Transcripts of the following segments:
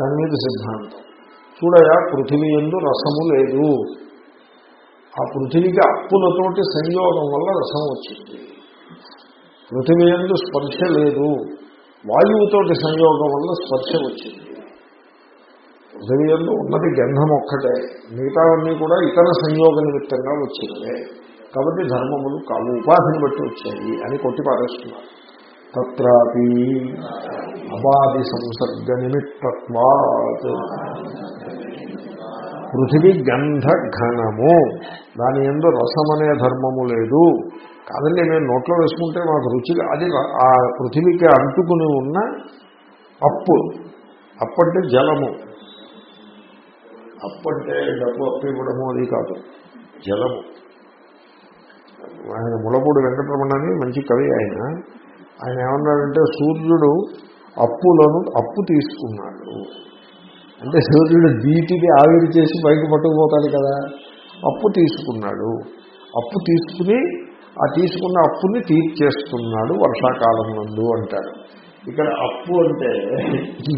దాని మీద సిద్ధాంతం. చూడయా పృథివీ ఎందు రసము లేదు. ఆ పృథివీకి అప్పులతోటి సంయోగం వల్ల రసం వచ్చింది. పృథివీ ఎందు స్పర్శ లేదు. వాయువుతోటి సంయోగం వల్ల స్పర్శ వచ్చింది. పృథివీ ఎందు ఉన్నది గంధం ఒక్కటే. మిగతావన్నీ కూడా ఇతర సంయోగ నిమిత్తంగా వచ్చినవే. కాబట్టి ధర్మములు కావు. ఉపాధిని బట్టి వచ్చాయి అని కొట్టి పారేస్తున్నారు తత్రాపి అబాధి సంసర్గ నిమిత్తత్వాత్ పృథివీ గంధ ఘనము దాని ఎందు రసం అనే ధర్మము లేదు. కాదండి నేను నోట్లో వేసుకుంటే మాకు రుచిగా అది ఆ పృథివీకి అంటుకుని ఉన్న అప్పు అప్పంటే జలము. అప్పంటే డబ్బు అప్పు ఇవ్వడము అది కాదు. జలము. ఆయన ములపూడి వెంకటరమణ అని మంచి కవి ఆయన. ఆయన ఏమన్నాడంటే సూర్యుడు అప్పులను అప్పు తీసుకున్నాడు. అంటే సూర్యుడు బీటిని ఆవిరి చేసి పైకి పట్టుకుపోతాడు కదా. అప్పు తీసుకున్నాడు. అప్పు తీసుకుని ఆ తీసుకున్న అప్పుని తీర్చేస్తున్నాడు వర్షాకాలం నందు అంటాడు ఇక్కడ అప్పు అంటే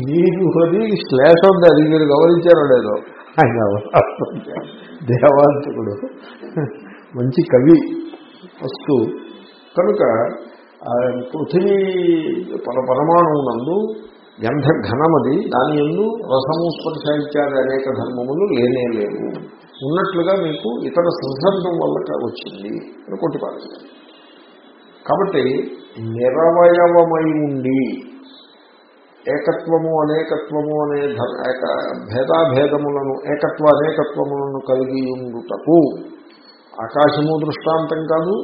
నీరు అది శ్లేష ఉంది అది మీరు గమనించారో లేదో. ఆయన అప్పు దేవాంతకుడు మంచి కవి వస్తూ కనుక పృథివీ పర పరమాణువునందు గంధఘనమది. దాని ఎందు రసము స్పర్శ ఇత్యాది అనేక ధర్మములు లేనే లేవు. ఉన్నట్లుగా మీకు ఇతర సంసర్గం వల్ల వచ్చింది అని కొట్టిపారేస్తారు కాబట్టి నిరవయవమై ఉండి ఏకత్వము అనేకత్వము అనే ఏక భేదాభేదములను ఏకత్వ అనేకత్వములను కలిగి ఉండుటకు ఆకాశము దృష్టాంతం కాదు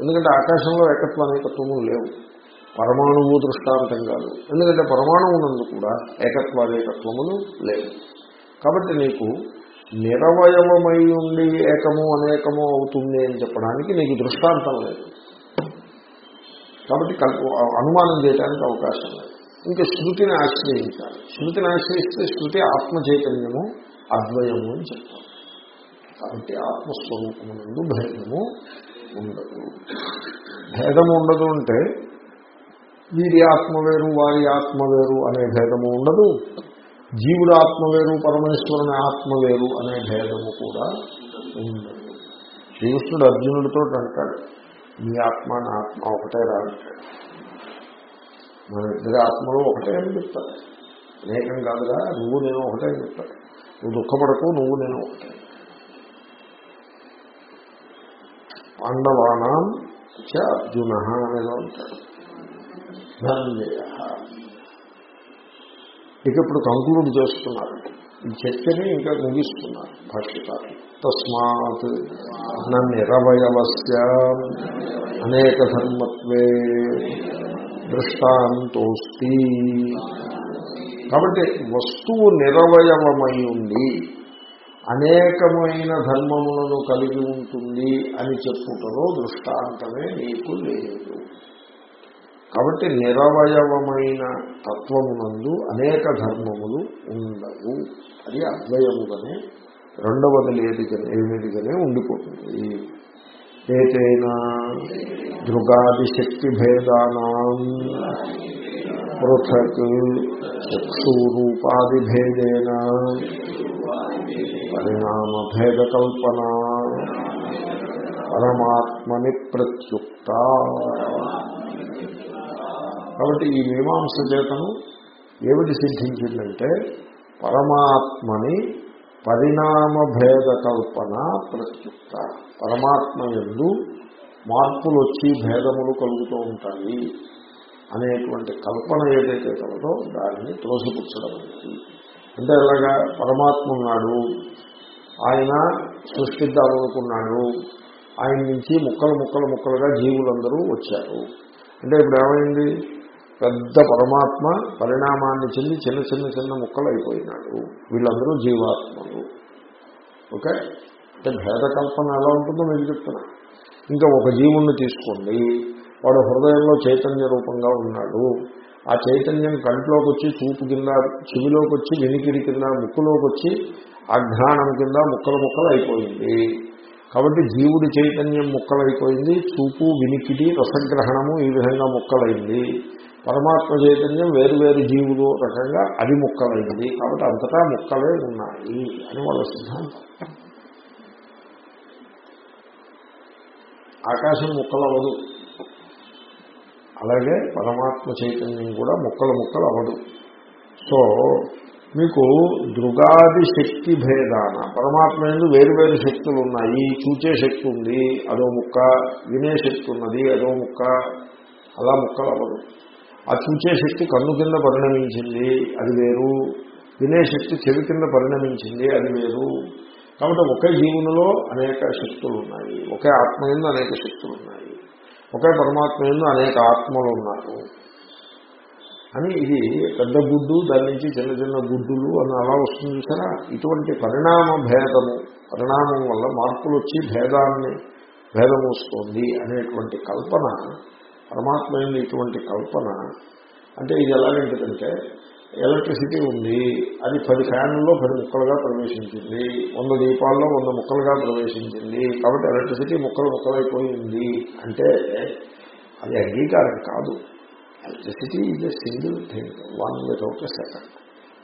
ఎందుకంటే ఆకాశంలో ఏకత్వ అనేకత్వము లేవు. పరమాణువు దృష్టాంతం కాదు. ఎందుకంటే పరమాణువునందు కూడా ఏకత్వ అనేకత్వములు లేవు. కాబట్టి నీకు నిరవయవమై ఉండి ఏకము అనేకము అవుతుంది అని చెప్పడానికి నీకు దృష్టాంతం లేదు. కాబట్టి అనుమానం చేయడానికి అవకాశం లేదు. ఇంకా శృతిని ఆశ్రయించాలి. శృతిని ఆశ్రయిస్తే శృతి ఆత్మ చైతన్యము అద్వయము అని చెప్తాం. కాబట్టి ఆత్మస్వరూపమునందు భయము ఉండదు. భేదము ఉండదు అంటే వీరి ఆత్మ వేరు వారి ఆత్మ వేరు అనే భేదము ఉండదు. జీవుడు ఆత్మ వేరు పరమేశ్వరుని ఆత్మ వేరు అనే భేదము కూడా ఉండదు. శ్రీకృష్ణుడు అర్జునుడితో అంటాడు మీ ఆత్మ నా ఆత్మ ఒకటే రా అంటాడు. మన ఇద్దరి ఆత్మలు ఒకటే అని చెప్తాడు అనేకం కాదుగా నువ్వు నేను ఒకటే అని చెప్తాడు నువ్వు దుఃఖపడకు నువ్వు నేను ఒకటే పాండవానం అర్జున అనేదో ఉంటాడు ధన్య ఇక ఇప్పుడు కంక్లూడ్ చేస్తున్నారు. ఈ చర్చని ఇంకా ముగిస్తున్నారు భాష్యకారు తస్మాత్ నిరవయవస్య అనేక ధర్మత్వే దృష్టాంతోస్తి. కాబట్టి వస్తువు నిరవయవమై ఉంది అనేకమైన ధర్మములను కలిగి ఉంటుంది అని చెప్పుటలో దృష్టాంతమే నీకు లేదు. కాబట్టి నిరవయవమైన తత్వమునందు అనేక ధర్మములు ఉండవు. అది అద్వయముగానే రెండవది లేదిగానే ఏమిదిగానే ఉండిపోతుంది. ఏతైనా దృగాది శక్తి పృథక్ చక్షురూపాది భేదేన పరిణామ భేద కల్పన పరమాత్మని ప్రత్యుక్త. కాబట్టి ఈ మీమాంస చేతను ఏమిటి సిద్ధించిందంటే పరమాత్మని పరిణామ భేద కల్పన ప్రత్యుక్త. పరమాత్మ ఎందు మార్పులు వచ్చి భేదములు కలుగుతూ ఉంటాయి అనేటువంటి కల్పన ఏదైతే కలదో దానిని త్రోసిపుచ్చడం అనేది. అంటే ఎలాగా? పరమాత్మ ఉన్నాడు ఆయన సృష్టిద్దామనుకున్నాడు. ఆయన నుంచి ముక్కలు ముక్కలు ముక్కలుగా జీవులందరూ వచ్చారు. అంటే ఇప్పుడు ఏమైంది? పెద్ద పరమాత్మ పరిణామాన్ని చెంది చిన్న చిన్న చిన్న ముక్కలు అయిపోయినాడు వీళ్ళందరూ జీవాత్మలు. ఓకే? అంటే భేద కల్పన ఎలా ఉంటుందో నేను చెప్తున్నా. ఇంకా ఒక జీవుణ్ణి తీసుకోండి. వాడు హృదయంలో చైతన్య రూపంగా ఉన్నాడు. ఆ చైతన్యం కంట్లోకి వచ్చి చూపు కింద చెవిలోకి వచ్చి వెనికిడి కింద ముక్కులోకి వచ్చి అఘ్రాణం కింద ముక్కలు ముక్కలు అయిపోయింది. కాబట్టి జీవుడి చైతన్యం ముక్కలైపోయింది చూపు వినికిడి రసగ్రహణము ఈ విధంగా ముక్కలైంది. పరమాత్మ చైతన్యం వేరు వేరు జీవులు రకంగా అది ముక్కలైంది. కాబట్టి అంతటా ముక్కలే ఉన్నాయి అని వాళ్ళ సిద్ధాంతం. ఆకాశం ముక్కలవదు అలాగే పరమాత్మ చైతన్యం కూడా ముక్కలు ముక్కలు అవదు సో మీకు దృగాది శక్తి భేదాన పరమాత్మ ఎందు వేరు వేరు శక్తులు ఉన్నాయి చూచే శక్తి ఉంది అదో ముక్క వినే శక్తి ఉన్నది అదో ముక్క అలా ముక్కలు అవ్వదు. ఆ చూచే శక్తి కన్ను కింద పరిణమించింది అది వేరు. వినే శక్తి చెవి కింద పరిణమించింది అది వేరు. కాబట్టి ఒకే జీవునిలో అనేక శక్తులు ఉన్నాయి ఒకే ఆత్మ ఎందు అనేక శక్తులు ఉన్నాయి ఒకే పరమాత్మ ఎందు అనేక ఆత్మలు ఉన్నారు. అని ఇది పెద్ద గుడ్డు దాని నుంచి చిన్న చిన్న గుడ్డులు అని అలా వస్తుంది చూసారా? ఇటువంటి పరిణామ భేదము పరిణామం వల్ల మార్పులు వచ్చి భేదాన్ని భేదం వస్తుంది అనేటువంటి కల్పన పరమాత్మ ఇటువంటి కల్పన అంటే ఇది ఎలాగంటుందంటే ఎలక్ట్రిసిటీ ఉంది అది పది ఫ్యాన్లలో పది ముక్కలుగా ప్రవేశించింది వంద దీపాల్లో వంద ముక్కలుగా ప్రవేశించింది కాబట్టి ఎలక్ట్రిసిటీ ముక్కలు ముక్కలైపోయింది అంటే అది అంగీకారం కాదు. Electricity is a single thing one without a second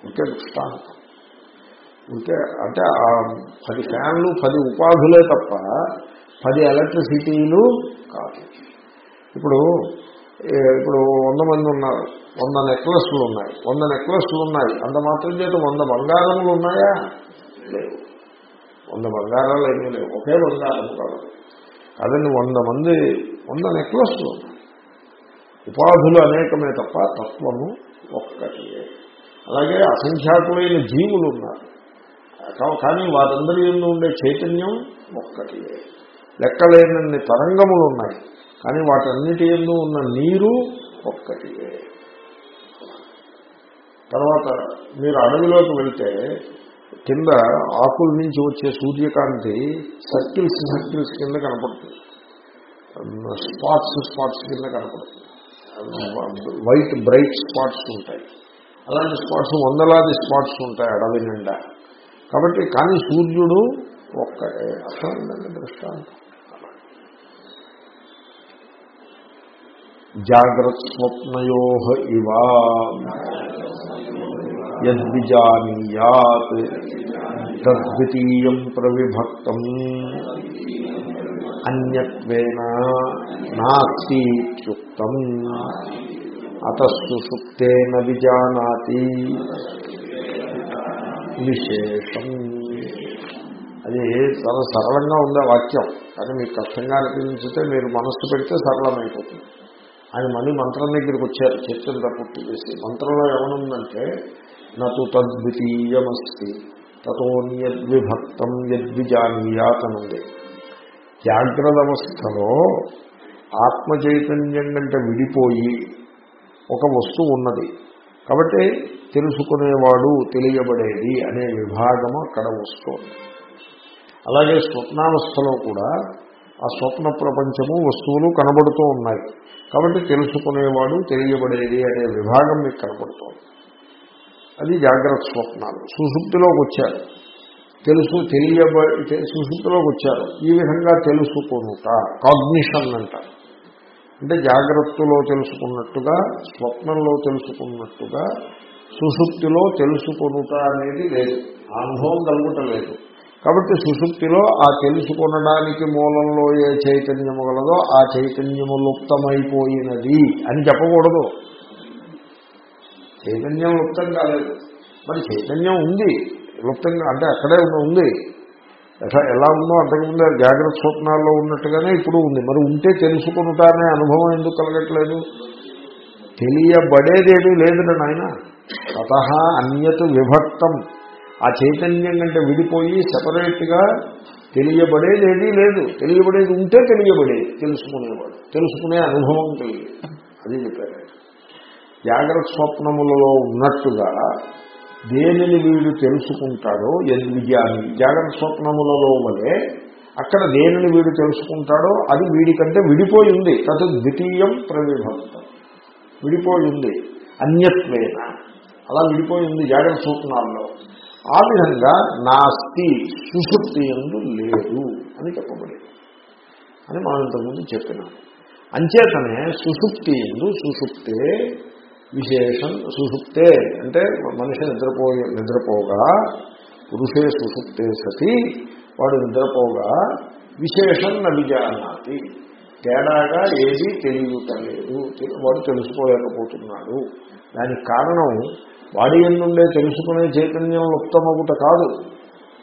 ఇంకే దృష్టాంతం. ఇంకే అంటే ఆ పది ఫ్యాన్లు పది ఉపాధులే తప్ప పది ఎలక్ట్రిసిటీలు కాదు. ఇప్పుడు ఇప్పుడు వంద మంది ఉన్నారు. వంద నెక్లెస్లు ఉన్నాయి. వంద నెక్లెస్లు ఉన్నాయి. అంత మాత్రం చేత వంద బంగారములు ఉన్నాయా? లేవు. వంద బంగారాలు ఏమీ లేవు. ఒకే బంగారం కాదు. అదండి వంద మంది వంద నెక్లెస్లు ఉన్నాయి. ఉపాధులు అనేకమే తప్ప తత్వము ఒక్కటి అలాగే అసంఖ్యాకులైన జీవులు ఉన్నారు. కానీ వారందరి ఎందు ఉండే చైతన్యం ఒక్కటి లెక్కలేనన్ని తరంగములు ఉన్నాయి. కానీ వాటన్నిటి ఎందు ఉన్న నీరు ఒక్కటియే తర్వాత మీరు అడవిలోకి వెళ్తే కింద ఆకుల నుంచి వచ్చే సూర్యకాంతి సర్కిల్స్ సర్కిల్స్ కింద కనపడుతుంది. స్పాట్స్ స్పాట్స్ కింద కనపడుతుంది. వైట్ బ్రైట్ స్పాట్స్ ఉంటాయి. అలాంటి స్పాట్స్ వందలాది స్పాట్స్ ఉంటాయి అడవి నిండా. కాబట్టి కానీ సూర్యుడు ఒక్కడే అర్థమైందండి దృష్టాంతం. జాగ్రత్త స్వప్నయో ఇవా. యద్విజానీయాత్ తద్వితీయం ప్రవిభక్తం. అన్యత్వేన నాస్తిత్యుక్తం. అతసుషుప్తేన విజానాతి విశేషం అది చాలా సరళంగా ఉంది వాక్యం. కానీ మీకు కష్టంగా అనిపించితే మీరు మనస్సు పెడితే సరళమైపోతుంది. ఆయన మళ్ళీ మంత్రం దగ్గరికి వచ్చారు చర్చంతా పూర్తి చేసి మంత్రంలో ఏమనుందంటే నటు తద్వితీయమస్తి తతోన్యద్విభక్తం యద్విజానీయాతనుంది జాగ్రత్త అవస్థలో ఆత్మ చైతన్యం కంటే విడిపోయి ఒక వస్తువు ఉన్నది. కాబట్టి తెలుసుకునేవాడు తెలియబడేది అనే విభాగము అక్కడ వస్తుంది. అలాగే స్వప్నావస్థలో కూడా ఆ స్వప్న ప్రపంచము వస్తువులు కనబడుతూ ఉన్నాయి. కాబట్టి తెలుసుకునేవాడు తెలియబడేది అనే విభాగం మీకు కనబడుతోంది అది జాగ్రత్త స్వప్నాలు. సుషుప్తిలోకి వచ్చారు. తెలుసు తెలియబ సుషుప్తిలోకి వచ్చారు. ఈ విధంగా తెలుసుకునుట కాగ్నిషన్ అంటారు. అంటే జాగ్రత్తలో తెలుసుకున్నట్టుగా స్వప్నంలో తెలుసుకున్నట్టుగా సుషుప్తిలో తెలుసుకొనుట అనేది లేదు. అనుభవం కలుగుట లేదు కాబట్టి సుశుక్తిలో ఆ తెలుసుకొనడానికి మూలంలో ఏ చైతన్యము గలదో ఆ చైతన్యము లుప్తమైపోయినది అని చెప్పకూడదు. చైతన్యం లుప్తం కాలేదు. మరి చైతన్యం ఉంది. లుప్తంగా అంటే అక్కడే ఉంది. ఎట్లా ఎలా ఉందో అంతకుముందు జాగ్రత్త స్వప్నాల్లో ఉన్నట్టుగానే ఇప్పుడు ఉంది. మరి ఉంటే తెలుసుకుంటానే అనుభవం ఎందుకు కలగట్లేదు? తెలియబడేదేమీ లేదు నాయన. తత అన్యత్ విభక్తం. ఆ చైతన్యం కంటే విడిపోయి సపరేట్గా తెలియబడేది లేదు. తెలియబడేది ఉంటే తెలియబడేది. తెలుసుకునేవాడు. తెలుసుకునే అనుభవం కలిగి. అది చెప్పారు. జాగ్రత్త స్వప్నములలో ఉన్నట్టుగా దేనిని వీడు తెలుసుకుంటాడో యద్విజయాన్ని జాగ్రత్త స్వప్నములలో వలె అక్కడ దేనిని వీడు తెలుసుకుంటాడో అది వీడికంటే విడిపోయి ఉంది తదు ద్వితీయం ప్రవిభక్తం. విడిపోయి ఉంది అన్యత్వేన. అలా విడిపోయి ఉంది జాగ్రత్త స్వప్నాల్లో. ఆ విధంగా నాస్తి సుషుప్తి ఎందు లేదు అని చెప్పబడింది. అని మనం ఇంతకుముందు చెప్పినాం. అంచేతనే సుషుప్తి ఎందు సుషుప్తే విశేషం సుషుప్తే అంటే మనిషి నిద్రపోయే నిద్రపోగా పురుషే సుషుప్తే సతి వాడు నిద్రపోగా విశేషం నవిజానాతి. తేడాగా ఏది తెలియటలేదు వాడు తెలుసుకోలేకపోతున్నాడు. దానికి కారణం వాడి నుండే తెలుసుకునే చైతన్యం లుప్తమగుట కాదు.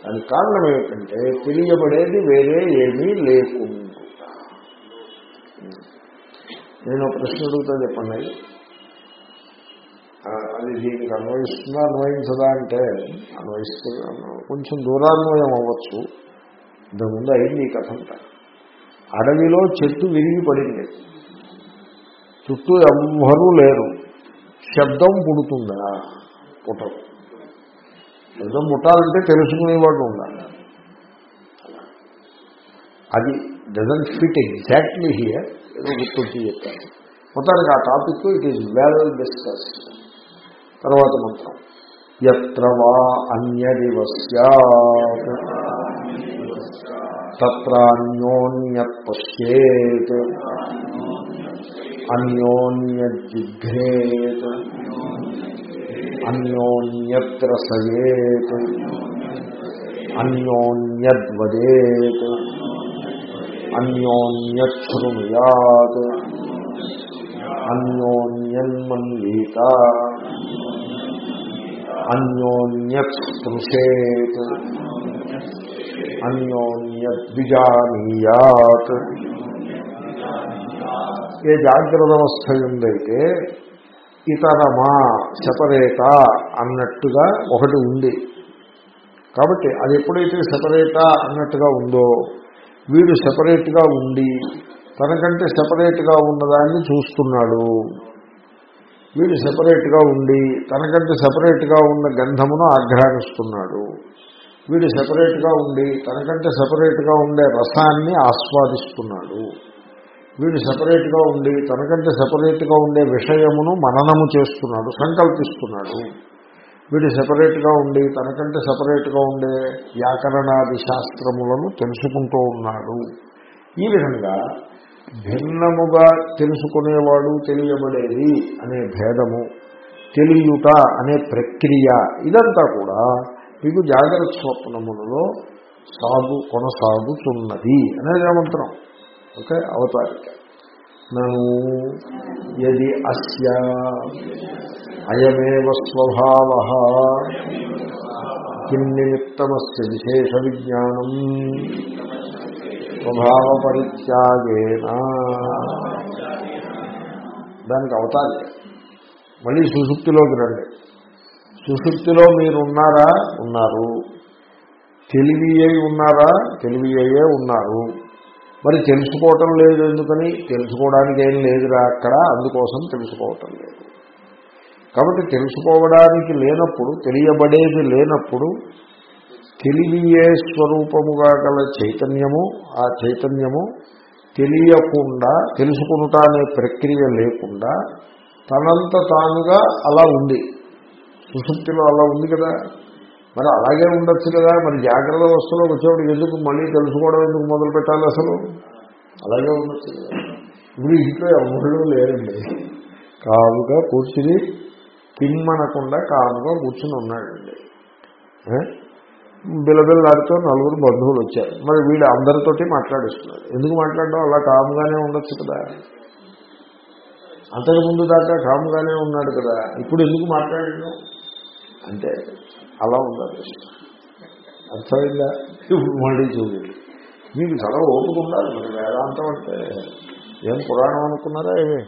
దానికి కారణం ఏమిటంటే తెలియబడేది వేరే ఏమీ లేకుండా నేను ప్రశ్న అడుగుతా చెప్పండి. అది దీనికి అన్వయిస్తుందా అన్వయించదా అంటే అన్వయిస్తూ కొంచెం దూరాన్వయం అవ్వచ్చు. ఇంతకుముందు అయింది ఈ కథ అంట అడవిలో చెట్టు విరిగి పడింది చుట్టూ ఎవ్వరూ లేరు. శబ్దం పుడుతుందా? పుట్టదు. శబ్దం పుట్టాలంటే తెలుసుకునేవాడు ఉండాలి. అది డజంట్ ఫిట్ ఎగ్జాక్ట్లీ హియర్ ఏదో గుర్తొచ్చి చెప్పాను మొత్తానికి ఆ topic it is well discussed తర్వాత మంత్రం ఎత్ర వా అన్యదివ స్యాత్ తత్రాన్యోన్యత్ పశ్యేత్ అన్యోన్యజిఘ్రేత్ అన్యోన్యత్ర సయేత్ అన్యోన్యద్వదేత్ అన్యోన్యశృణుయాత్ అన్యోన్యన్మన్వీత అన్యోన్యస్పృశేత్ అన్యోన్యద్విజానీయాత్. ఏ జాగ్రత్త అవస్థ ఉందైతే ఇతరమా సెపరేటా అన్నట్టుగా ఒకటి ఉంది. కాబట్టి అది ఎప్పుడైతే సెపరేటా అన్నట్టుగా ఉందో వీడు సెపరేట్గా ఉండి తనకంటే సెపరేట్గా ఉన్నదాన్ని చూస్తున్నాడు. వీడు సెపరేట్గా ఉండి తనకంటే సెపరేట్గా ఉన్న గంధమును ఆగ్రహిస్తున్నాడు. వీడు సెపరేట్గా ఉండి తనకంటే సెపరేట్గా ఉండే రసాన్ని ఆస్వాదిస్తున్నాడు. వీడు సెపరేట్గా ఉండి తనకంటే సెపరేట్గా ఉండే విషయమును మననము చేస్తున్నాడు సంకల్పిస్తున్నాడు. వీడు సెపరేట్గా ఉండి తనకంటే సపరేట్గా ఉండే వ్యాకరణాది శాస్త్రములను తెలుసుకుంటూ ఉన్నాడు. ఈ విధంగా భిన్నముగా తెలుసుకునేవాడు తెలియబడేది అనే భేదము తెలియుట అనే ప్రక్రియ ఇదంతా కూడా మీకు జాగ్రత్త స్వప్నములలో సాగు కొనసాగుతున్నది అనేది మంత్రం. ఓకే? అవతారిక నను ఎది అస్య అయమేవ స్వభావ కిం నిమిత్తమస్య విశేష విజ్ఞానం స్వభావ పరిత్యాగేనా దానికి అవతారిక మళ్ళీ సుషుప్తిలోకి రండి. సుషుప్తిలో మీరు ఉన్నారా. ఉన్నారు తెలివి అయి ఉన్నారా? తెలివి అయ్యే ఉన్నారు. మరి తెలుసుకోవటం లేదు ఎందుకని? తెలుసుకోవడానికి ఏం లేదురా అక్కడ అందుకోసం తెలుసుకోవటం లేదు. కాబట్టి తెలుసుకోవడానికి లేనప్పుడు తెలియబడేది లేనప్పుడు తెలివియే స్వరూపముగా గల చైతన్యము ఆ చైతన్యము తెలియకుండా తెలుసుకునుట అనే ప్రక్రియ లేకుండా తనంత తానుగా అలా ఉంది. సుశుక్తిలో అలా ఉంది కదా? మరి అలాగే ఉండొచ్చు కదా. మరి జాగ్రత్త వస్తువులో వచ్చేవాడు ఎందుకు మళ్ళీ తెలుసుకోవడం ఎందుకు మొదలు పెట్టాలి అసలు? అలాగే ఉండొచ్చు కదా. ఇప్పుడు ఇంట్లో ఎవరు లేరండి. కాముగా కూర్చుని తిమ్మనకుండా కాముగా కూర్చుని ఉన్నాడండి. బిలబిల్లాడితో నలుగురు బంధువులు వచ్చారు. మరి వీడు అందరితోటి మాట్లాడిస్తున్నాడు ఎందుకు మాట్లాడడం? అలా కాముగానే ఉండొచ్చు కదా. అంతకుముందు దాకా కాముగానే ఉన్నాడు కదా. ఇప్పుడు ఎందుకు మాట్లాడడం? అంటే అలా ఉండాలి అర్థమైందా? ఇప్పుడు మళ్ళీ చూడండి. మీకు చాలా ఓపిక ఉండాలి. మరి వేదాంతం అంటే ఏం పురాణం అనుకున్నారా ఏమి?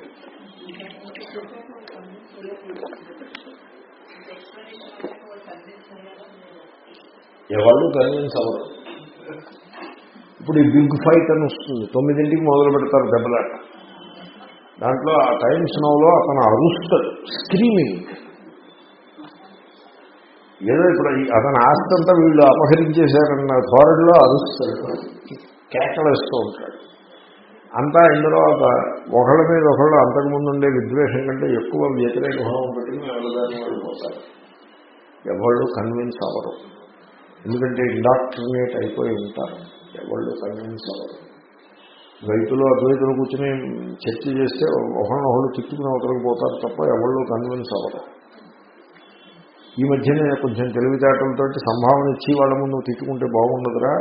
ఎవరు కన్విన్స్ అవ్వరు. ఇప్పుడు ఈ బిగ్ ఫైట్ అని వస్తుంది. తొమ్మిదింటికి మొదలు పెడతారు దెబ్బలాట. దాంట్లో ఆ టైమ్స్ నోలో అతను అరుస్తాడు. స్క్రీమింగ్. ఏదో ఇప్పుడు అతని ఆస్తి అంతా వీళ్ళు అపహరించేశారన్న ధోరణిలో అరుస్తాడు కేకలేస్తూ ఉంటాడు అంతా ఇందులో ఒక ఒకళ్ళ మీద ఒకళ్ళు అంతకుముందు ఉండే విద్వేషం కంటే ఎక్కువ వ్యతిరేక భావం పెట్టుకుని వెళ్ళదాన్ని వెళ్ళిపోతారు ఎవళ్ళు కన్విన్స్ అవ్వరు. ఎందుకంటే ఇండాక్ట్రినేట్ అయిపోయి ఉంటారు. ఎవళ్ళు కన్విన్స్ అవ్వరు. రైతులు అద్వైతులు కూర్చొని చర్చ చేస్తే ఒకరినొకరు తిట్టుకుని ఒకరికి పోతారు తప్ప ఎవళ్ళు కన్విన్స్ అవ్వరు. ఈ మధ్యనే కొంచెం తెలివితేటలతో సంభావన ఇచ్చి వాళ్ళ ముందు తిట్టుకుంటే బాగుండదురా.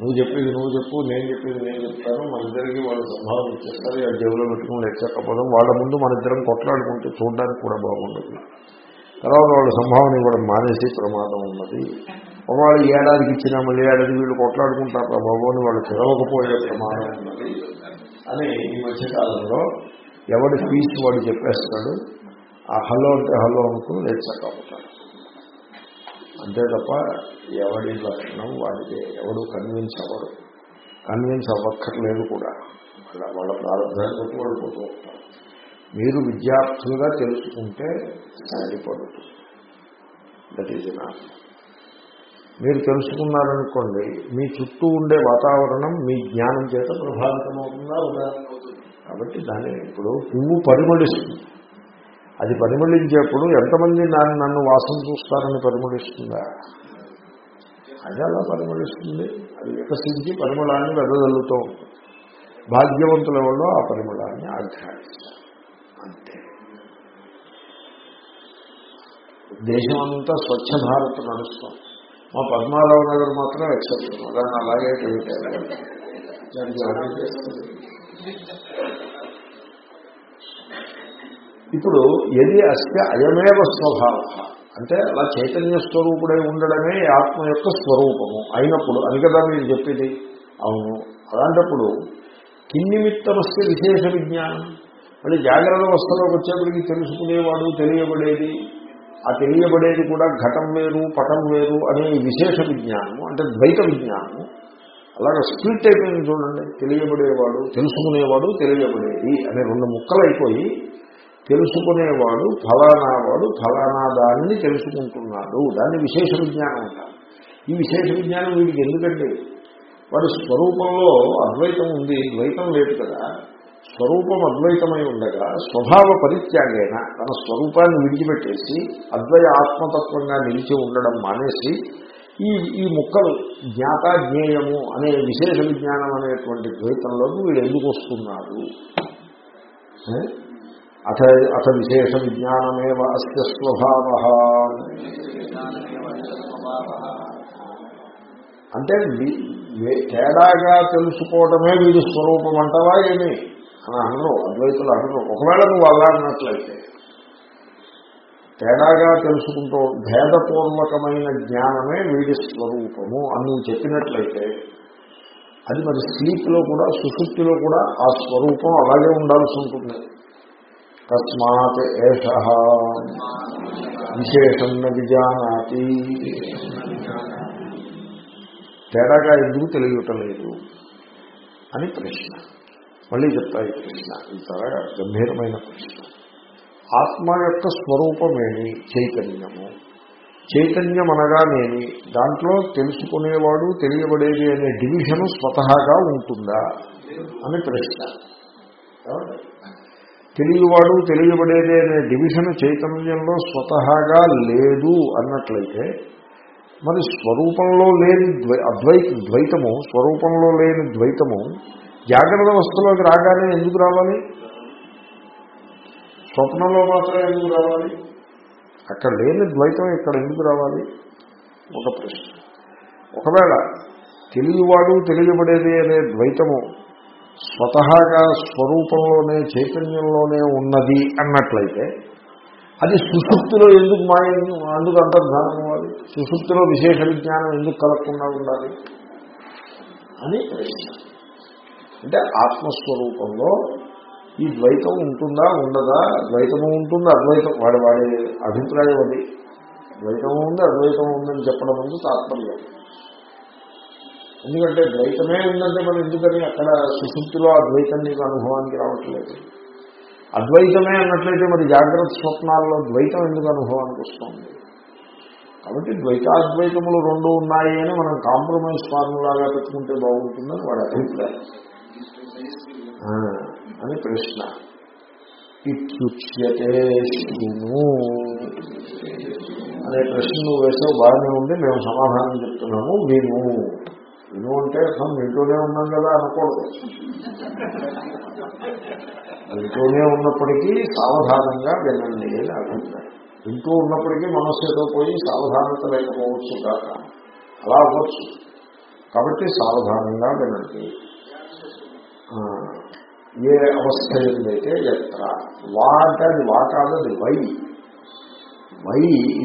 నువ్వు చెప్పేది నువ్వు చెప్పు నేను చెప్పేది నేను చెప్తాను. మన ఇద్దరికి వాళ్ళు సంభావన ఇచ్చేస్తారు. ఆ జేబులో పెట్టుకుని చెప్పకపోవడం వాళ్ళ ముందు మన ఇద్దరం కొట్లాడుకుంటే చూడడానికి కూడా బాగుండదు. తర్వాత వాళ్ళ సంభావన ఇవ్వడం మానేసి ప్రమాదం ఉన్నది. వాళ్ళు ఏడాదికి ఇచ్చినా మళ్ళీ ఏడాది వీళ్ళు కొట్లాడుకుంటారు రా బాబు అని వాళ్ళు తెరవకపోయే ప్రమాదం ఉన్నది. అని ఈ మధ్యకాలంలో ఎవడి ఫీజు వాడు చెప్పేస్తాడు? హలో అంటే హలో అనుకుని లేచకపోతాడు అంతే తప్ప ఎవడి లక్షణం వాడిదే ఎవడు కన్విన్స్ అవ్వడు. కన్విన్స్ అవ్వక్కర్లేదు కూడా. వాళ్ళ వాళ్ళ ప్రారంభాన్ని బట్టి వాళ్ళు పోతూ ఉంటారు. మీరు విద్యార్థులుగా తెలుసుకుంటే సరిపడుతుంది దట్ ఈజ్ నా మీరు తెలుసుకున్నారనుకోండి మీ చుట్టూ ఉండే వాతావరణం మీ జ్ఞానం చేత ప్రభావితం అవుతుందా. అవుదా కాబట్టి దాన్ని ఇప్పుడు పువ్వు పరిమళిస్తుంది. అది పరిమళించేప్పుడు ఎంతమంది నన్ను నన్ను వాసన చూస్తారని పరిమళిస్తుందా? అది అలా పరిమళిస్తుంది. అది వికసించి పరిమళాన్ని వెదజల్లుతూ ఉంటుంది. భాగ్యవంతుల వల్ల ఆ పరిమళాన్ని ఆఘ్రానిస్తారు అంతే. దేశం స్వచ్ఛ భారత్ నడుస్తాం. మా పద్మారావు నగర్ మాత్రం ఎక్సెప్షన్. దాన్ని అలాగే దానికి చేస్తుంది ఇప్పుడు ఎది అస్య అయమేవ స్వభావ. అంటే అలా చైతన్య స్వరూపుడై ఉండడమే ఆత్మ యొక్క స్వరూపము అయినప్పుడు అని కదా మీరు చెప్పేది? అవును. అలాంటప్పుడు కిన్నిమిత్తమస్య విశేష విజ్ఞానం? మళ్ళీ జాగ్రత్త అవస్థలోకి వచ్చేప్పటికి తెలుసుకునేవాడు తెలియబడేది? ఆ తెలియబడేది కూడా ఘటం వేరు పటం వేరు అనే విశేష విజ్ఞానము అంటే ద్వైత విజ్ఞానము. అలాగే స్ప్లిట్ అయిపోయింది చూడండి? తెలియబడేవాడు తెలుసుకునేవాడు తెలియబడేది అనే రెండు ముక్కలు అయిపోయి తెలుసుకునేవాడు ఫలానా వాడు ఫలానా దానిని తెలుసుకుంటున్నాడు. దాన్ని విశేష విజ్ఞానం అంటారు. ఈ విశేష విజ్ఞానం వీడికి ఎందుకంటే వాడి స్వరూపంలో అద్వైతం ఉంది ద్వైతం లేదు కదా. స్వరూపం అద్వైతమై ఉండగా స్వభావ పరిత్యాగైన తన స్వరూపాన్ని విడిచిపెట్టేసి అద్వయ ఆత్మతత్వంగా నిలిచి ఉండడం మానేసి ఈ ఈ ముక్కలు జ్ఞాత జ్ఞేయము అనే విశేష విజ్ఞానం అనేటువంటి ద్వైతంలోకి వీడు ఎందుకు వస్తున్నాడు? అథ అథ విశేష విజ్ఞానమే అస్య స్వభావ. అంటే తేడాగా తెలుసుకోవటమే వీడి స్వరూపం అంటవా ఏమి? అని అనరు అద్వైతులు అనరు ఒకవేళ నువ్వు అలా అన్నట్లయితే తేడాగా తెలుసుకుంటూ భేదపూర్వకమైన జ్ఞానమే వీడి స్వరూపము అని నువ్వు చెప్పినట్లయితే అది మరి స్లీప్లో కూడా సుశుక్తిలో కూడా ఆ స్వరూపం అలాగే ఉండాల్సి ఉంటుంది. తస్మాత్ ఏష. విశేషం విజానాతి. తేడాగా ఎందుకు తెలియటలేదు అని ప్రశ్న. మళ్ళీ చెప్తా ఈ ప్రశ్న. చాలా గంభీరమైన ప్రశ్న. ఆత్మ యొక్క స్వరూపమేమి? చైతన్యము. చైతన్యం అనగానేమి? దాంట్లో తెలుసుకునేవాడు తెలియబడేది అనే డివిజను స్వతహాగా ఉంటుందా? అని ప్రశ్న. తెలియవాడు తెలియబడేది అనే డివిజన్ చైతన్యంలో స్వతహాగా లేదు అన్నట్లయితే మరి స్వరూపంలో లేని అద్వై ద్వైతము స్వరూపంలో లేని ద్వైతము జాగ్రత్త అవస్థలోకి రాగానే ఎందుకు రావాలి? స్వప్నంలో మాత్రం ఎందుకు రావాలి? అక్కడ లేని ద్వైతం ఇక్కడ ఎందుకు రావాలి? ఒక ప్రశ్న. ఒకవేళ తెలియవాడు తెలియబడేది అనే ద్వైతము స్వతహాగా స్వరూపంలోనే చైతన్యంలోనే ఉన్నది అన్నట్లయితే అది సుశుక్తిలో ఎందుకు మాయ అందుకు అంతర్ధానం అవ్వాలి సుశుక్తిలో విశేష విజ్ఞానం ఎందుకు కలగకుండా ఉండాలి? అని అంటే ఆత్మస్వరూపంలో ఈ ద్వైతం ఉంటుందా ఉండదా? ద్వైతము ఉంటుంది అద్వైతం? వాడి వాడి అభిప్రాయం అది. ద్వైతము ఉంది అద్వైతం ఉందని చెప్పడం ముందు తాత్పర్యం. ఎందుకంటే ద్వైతమే ఉందంటే మనం ఎందుకని అక్కడ సుశుద్ధిలో అద్వైతం నీకు అనుభవానికి రావట్లేదు. అద్వైతమే అన్నట్లయితే మరి జాగ్రత్త స్వప్నాల్లో ద్వైతం ఎందుకు అనుభవానికి వస్తుంది? కాబట్టి ద్వైతాద్వైతములు రెండు ఉన్నాయి అని మనం కాంప్రమైజ్ ఫార్ములాగా పెట్టుకుంటే బాగుంటుందని వాడు అభిప్రాయం. అని ప్రశ్న. ఇత్యుచ్యతే శృణు. అనే ప్రశ్న నువ్వు వేసావు బాగానే ఉంది. మేము సమాధానం చెప్తున్నాము. విను. విను అంటే అర్థం వింటూనే ఉన్నాం కదా అనుకోడు ఇంట్లోనే ఉన్నప్పటికీ సావధానంగా వినండి అని అభిప్రాయం. వింటూ ఉన్నప్పటికీ మనస్సుతో పోయి సావధానత లేకపోవచ్చు కాక అలా అవ్వచ్చు. కాబట్టి సావధానంగా వినండి ఏ అవస్థ ఏంటైతే ఎత్ర వా అది వా వై. వై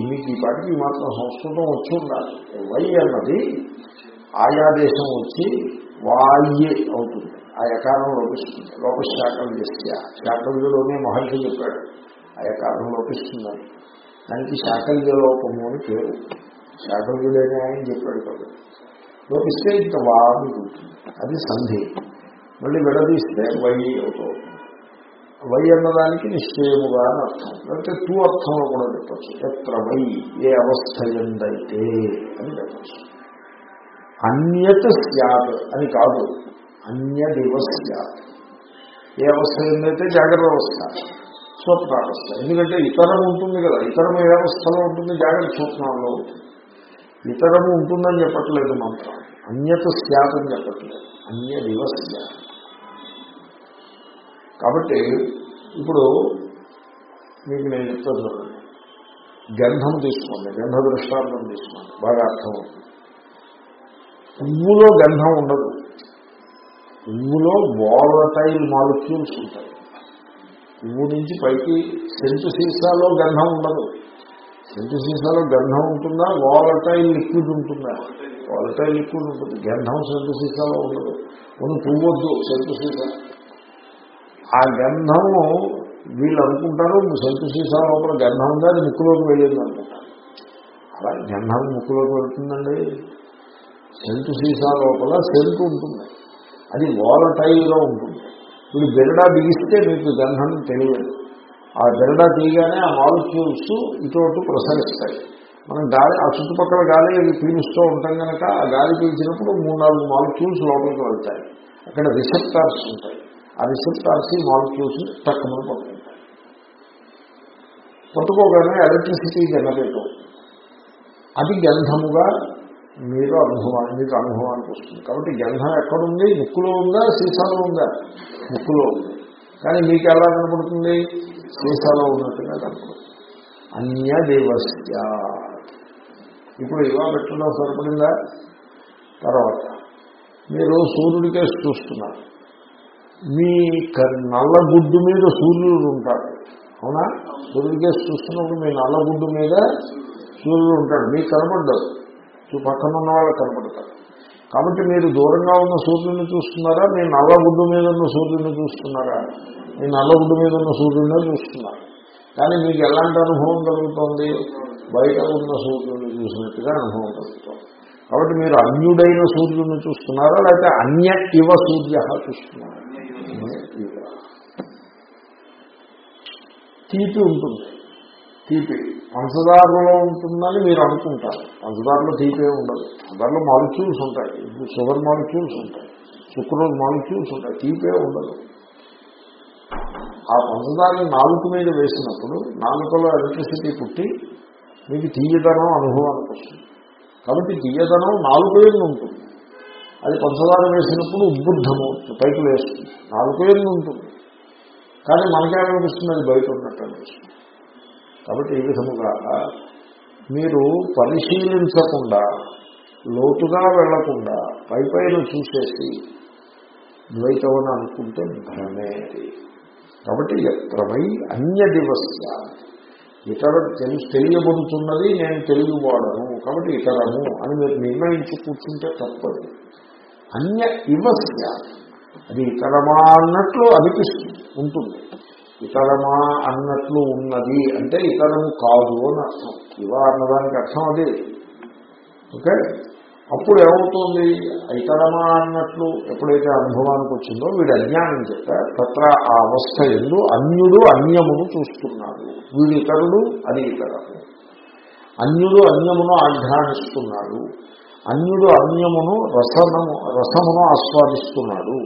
మీకు ఈ పాటికి మాత్రం సంస్కృతం వచ్చి ఉండాలి. వై అన్నది ఆయా దేశం వచ్చి వాయి అవుతుంది. ఆ యకారం లోపిస్తుంది. లోపశాఖం చేస్తే శాకల్యలోనే మహర్షి చెప్పాడు. ఆ యకారం లోపిస్తుందని దానికి శాకల్య లోపము అని పేరు. శాకల్యుడేనే ఆయన చెప్పాడు కదా లోపిస్తే ఇంత వా అది సంధి. మళ్ళీ విడదీస్తే వై అవుతుంది వై అన్నదానికి నిశ్చయముగా అని అర్థం. లేకపోతే టూ అర్థంలో కూడా చెప్పచ్చు. ఎత్ర వై ఏ అవస్థ ఎందైతే అని చెప్పచ్చు. అన్యత్ స్యాత్ అని కాదు అన్యదివ స్యాత్ ఏ అవస్థ ఏందైతే జాగ్రత్త అవస్థ? స్వప్నావస్థ ఎందుకంటే ఇతరం ఉంటుంది కదా ఇతరం ఏ అవస్థలో ఉంటుంది? జాగ్రత్త స్వప్నంలో ఇతరము ఉంటుందని చెప్పట్లేదు మంత్రం. అన్యత స్యాత్ అని చెప్పట్లేదు. అన్యదివ స్యాత్ కాబట్టి ఇప్పుడు మీకు నేను చెప్తాను చూడండి. గంధం తీసుకోండి. గంధ దృష్టాంతం తీసుకోండి. బాగా అర్థమవుతుంది. పువ్వులో గంధం ఉండదు. పువ్వులో వాలటైల్ మాలిక్యూల్స్ ఉంటాయి. పువ్వు నుంచి పైకి సెంటు సీసాలో గంధం ఉండదు. సెంటు సీసాలో గంధం ఉంటుందా? వాలటైల్ లిక్విడ్ ఉంటుందా? వాలటైల్ లిక్విడ్ ఉంటుంది. గంధం సెంటు సీసాలో ఉండదు. మనం పువ్వొద్దు సెంటు సీసా ఆ గంధము వీళ్ళు అనుకుంటారు సెంటు సీసా లోపల గంధం ఉందా? అది ముక్కులోకి వెళ్ళింది అనుకుంటారు. అలా గంధం ముక్కులోకి వెళ్తుందండి. సెంటు సీసా లోపల సెంటు ఉంటుంది. అది వాలటైల్గా ఉంటుంది. మీరు బెరడా బిగిస్తే మీకు గంధం తెలియదు. ఆ బెరడా తీయగానే ఆ మాలిక్యూల్స్ ఇటు ప్రసరిస్తాయి. మనం గాలి ఆ చుట్టుపక్కల గాలి అవి పీలుస్తూ ఉంటాం కనుక ఆ గాలి పీల్చినప్పుడు మూడు నాలుగు మాలిక్యూల్స్ లోపలికి వెళ్తాయి. అక్కడ రిసెప్టార్స్ ఉంటాయి. ఆ రిసెప్టార్స్ ఈ మాలిక్యూల్స్ తక్కువ పట్టుకుంటాయి. పట్టుకోగానే ఎలక్ట్రిసిటీ జనరేట్ అవుతుంది. అది గంధముగా మీరు అనుభవాన్ని మీకు అనుభవానికి వస్తుంది కాబట్టి గంధం ఎక్కడుంది? ముక్కులో ఉందా? సీసాలో ఉందా? ముక్కులో ఉంది. కానీ మీకు ఎలా కనపడుతుంది? సీసాలో ఉన్నట్టుగా కనపడుతుంది. అన్యదేవస్య. ఇప్పుడు ఇవా పెట్టడం సరిపడిందా? తర్వాత మీరు సూర్యుడికే చూస్తున్నారు. మీ క- నల్లగుడ్డు మీద సూర్యుడు ఉంటాడు. అవునా? సూర్యుడికే చూస్తున్నప్పుడు మీ నల్ల గుడ్డు మీద సూర్యుడు ఉంటాడు. మీకు కనపడ్డాడు పక్కన ఉన్న వాళ్ళకి కనపడతారు. కాబట్టి మీరు దూరంగా ఉన్న సూర్యుడిని చూస్తున్నారా? మీ నల్లగుడ్డు మీద ఉన్న సూర్యుడిని చూస్తున్నారా? మీ నల్లగుడ్డు మీద ఉన్న సూర్యుడినే చూస్తున్నారు? కానీ మీకు ఎలాంటి అనుభవం కలుగుతోంది? బయట ఉన్న సూర్యుడిని చూసినట్టుగా అనుభవం కలుగుతోంది. కాబట్టి మీరు అన్యుడైన సూర్యుడిని చూస్తున్నారా? లేకపోతే అన్య ఇవ సూర్య చూస్తున్నారా? తీపి ఉంటుంది. తీపి. పంచదారలో ఉంటుందని మీరు అనుకుంటారు. పంచదారలో తీపే ఉండదు. పంచదారలో మాలిక్యూల్స్ ఉంటాయి. ఇప్పుడు షుగర్ మాలిక్యూల్స్ ఉంటాయి. సుక్రోజ్ మాలిక్యూల్స్ ఉంటాయి. తీపే ఉండదు. ఆ పంచదారని నాలుగు మీద వేసినప్పుడు నాలుకలో ఎలక్ట్రిసిటీ పుట్టి మీకు తీయదనం అనుభవానికి వస్తుంది. కాబట్టి తీయదనం నాలుగు ఏళ్ళు ఉంటుంది. అది పంచదార వేసినప్పుడు ఉద్బుద్ధము పైకి వేస్తుంది. నాలుగు ఏళ్ళు ఉంటుంది. కానీ మనకేమనిపిస్తుంది? అది బయట ఉన్నట్టు అనిపిస్తుంది. కాబట్టి ఈ విధముగా మీరు పరిశీలించకుండా లోతుగా వెళ్ళకుండా పై పైన చూసేసి ద్వైతం అని అనుకుంటే భ్రమే కాబట్టి ఎత్రమై అన్య దివస్య. ఇతర తెలుసు తెలియబడుతున్నది నేను తెలియవాడను. కాబట్టి ఇతరము అని మీరు నిర్ణయించి కూర్చుంటే తప్పదు. అన్య ఇవస్య అది ఇతరమా అన్నట్లు అనిపిస్తుంది ఉంటుంది. ఇతరమా అన్నట్లు ఉన్నది అంటే ఇతరము కాదు అని అర్థం. ఇవ అన్నదానికి అర్థం అది. ఓకే? అప్పుడు ఏమవుతుంది? ఇతరమా అన్నట్లు ఎప్పుడైతే అనుభవానికి వచ్చిందో వీడు అజ్ఞానం చేత తత్ర ఆ అవస్థ ఎందు అన్యుడు అన్యమును చూస్తున్నాడు. వీడు ఇతరుడు అది ఇతరము. అన్యుడు అన్యమును ఆఘ్రానిస్తున్నాడు అన్యుడు అన్యమును రసనము రసమును ఆస్వాదిస్తున్నాడు.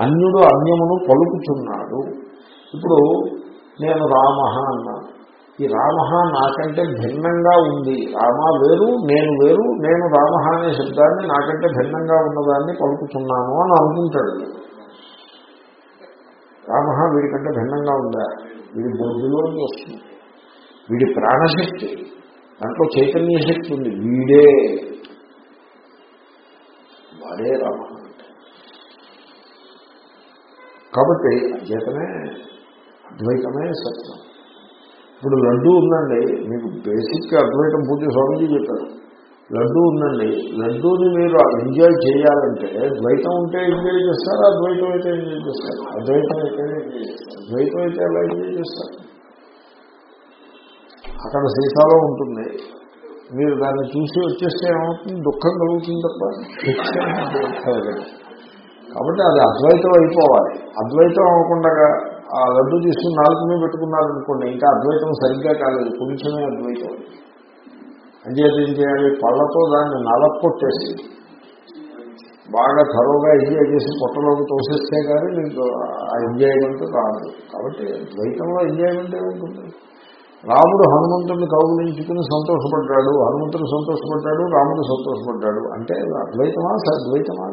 అన్యుడు అన్యమును పలుకుతున్నాడు. ఇప్పుడు నేను రామ అన్నాను ఈ రామ నాకంటే భిన్నంగా ఉంది. రామ వేరు నేను వేరు నేను రామ అనే శబ్దాన్ని నాకంటే భిన్నంగా ఉన్నదాన్ని పలుకుతున్నాను అని అనుకుంటాడు. రామ వీడికంటే భిన్నంగా ఉందా? వీడి బుద్ధిలోకి వస్తుంది. వీడి ప్రాణశక్తి దాంట్లో చైతన్య శక్తి ఉంది. వీడే. వాడే రామ కాబట్టి చేతనే అద్వైతమే సత్యం. ఇప్పుడు లడ్డు ఉందండి మీకు బేసిక్ అద్వైతం పూజ స్వామిజీ చెప్పారు. లడ్డు ఉందండి లడ్డూని మీరు ఎంజాయ్ చేయాలంటే ద్వైతం ఉంటే ఎంజాయ్ చేస్తారు అద్వైతం అయితే ఎంజాయ్ చేస్తారు. అద్వైతం అయితే ఎంజాయ్ చేస్తారు ద్వైతం అయితే ఎలా ఎంజాయ్ చేస్తారు. అక్కడ సీసాలో ఉంటుంది మీరు దాన్ని చూసి వచ్చేస్తే ఏమవుతుంది? దుఃఖం కలుగుతుంది తప్ప కాబట్టి అది అద్వైతం అయిపోవాలి. అద్వైతం అవ్వకుండా ఆ లడ్డు తీసుకుని నాలుగు మీద పెట్టుకున్నారనుకోండి ఇంకా అద్వైతం సరిగ్గా కాలేదు కొంచెమే అద్వైతం. అంచేది ఏం చేయాలి? పళ్ళతో దాన్ని నలక్కొట్టేసి బాగా థరోగా ఎంజాయ్ చేసి పొట్టలోకి తోసేస్తే కానీ మీకు ఆ ఎంజాయ్మెంట్ రాదు. కాబట్టి ద్వైతంలో ఎంజాయ్మెంట్ ఏముంటుంది రాముడు హనుమంతుడిని కౌగులించుకుని సంతోషపడ్డాడు హనుమంతుడు సంతోషపడ్డాడు రాముడు సంతోషపడ్డాడు. అంటే అద్వైతమా ద్వైతమా